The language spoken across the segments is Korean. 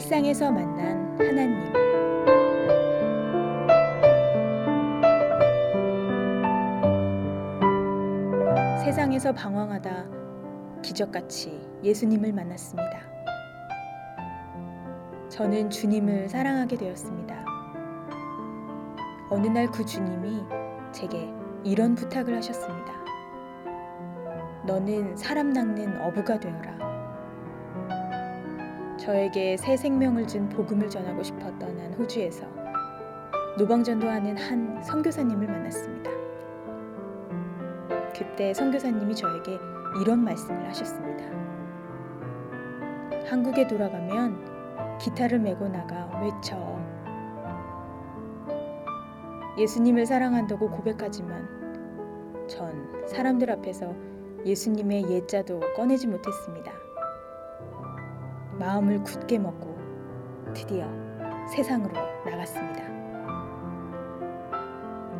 세상에서 만난 하나님 세상에서 방황하다 기적같이 예수님을 만났습니다. 저는 주님을 사랑하게 되었습니다. 어느 날 그 주님이 제게 이런 부탁을 하셨습니다. 너는 사람 낚는 어부가 되어라. 저에게 새 생명을 준 복음을 전하고 싶어 떠난 호주에서 노방전도하는 한 선교사님을 만났습니다. 그때 선교사님이 저에게 이런 말씀을 하셨습니다. 한국에 돌아가면 기타를 메고 나가 외쳐. 예수님을 사랑한다고 고백하지만 전 사람들 앞에서 예수님의 예자도 꺼내지 못했습니다. 마음을 굳게 먹고 드디어 세상으로 나갔습니다.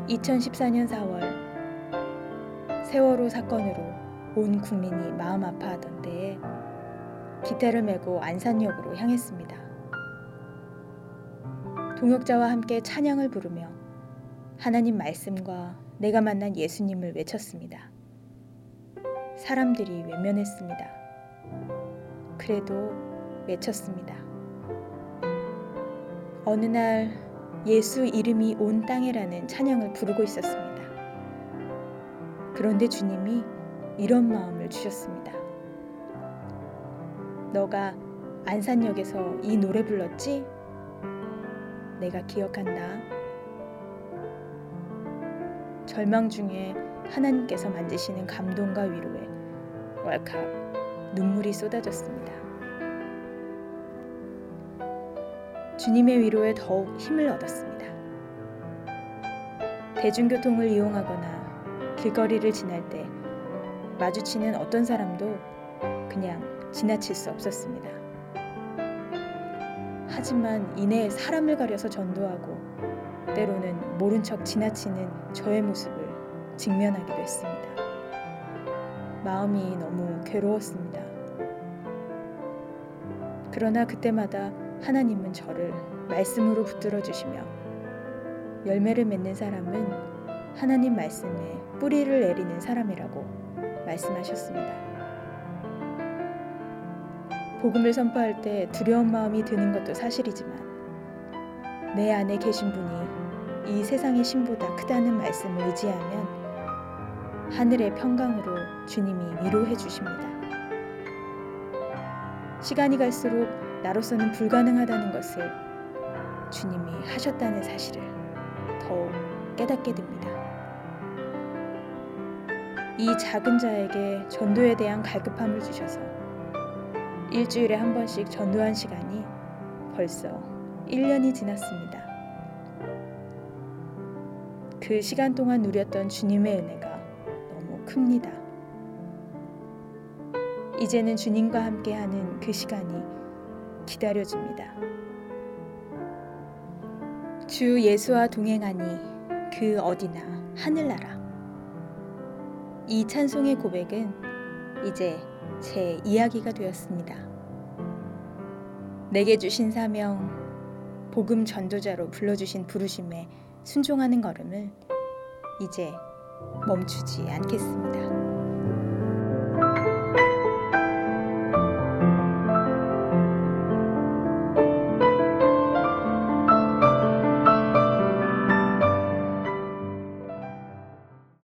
2014년 4월 세월호 사건으로 온 국민이 마음 아파하던 때에 기타를 메고 안산역으로 향했습니다. 동역자와 함께 찬양을 부르며 하나님 말씀과 내가 만난 예수님을 외쳤습니다. 사람들이 외면했습니다. 그래도 외쳤습니다. 어느 날 예수 이름이 온 땅에라는 찬양을 부르고 있었습니다. 그런데 주님이 이런 마음을 주셨습니다. 너가 안산역에서 이 노래 불렀지? 내가 기억한다. 절망 중에 하나님께서 만드시는 감동과 위로에 왈칵 눈물이 쏟아졌습니다. 주님의 위로에 더욱 힘을 얻었습니다. 대중교통을 이용하거나 길거리를 지날 때 마주치는 어떤 사람도 그냥 지나칠 수 없었습니다. 하지만 이내 사람을 가려서 전도하고 때로는 모른 척 지나치는 저의 모습을 직면하기도 했습니다. 마음이 너무 괴로웠습니다. 그러나 그때마다 하나님은 저를 말씀으로 붙들어 주시며 열매를 맺는 사람은 하나님 말씀에 뿌리를 내리는 사람이라고 말씀하셨습니다. 복음을 선포할 때 두려운 마음이 드는 것도 사실이지만 내 안에 계신 분이 이 세상의 신보다 크다는 말씀을 의지하면 하늘의 평강으로 주님이 위로해 주십니다. 시간이 갈수록 나로서는 불가능하다는 것을 주님이 하셨다는 사실을 더욱 깨닫게 됩니다. 이 작은 자에게 전도에 대한 갈급함을 주셔서 일주일에 한 번씩 전도한 시간이 벌써 1년이 지났습니다. 그 시간 동안 누렸던 주님의 은혜가 너무 큽니다. 이제는 주님과 함께하는 그 시간이 기다려집니다. 주 예수와 동행하니 그 어디나 하늘나라. 이 찬송의 고백은 이제 제 이야기가 되었습니다. 내게 주신 사명, 복음 전도자로 불러주신 부르심에 순종하는 걸음을 이제 멈추지 않겠습니다.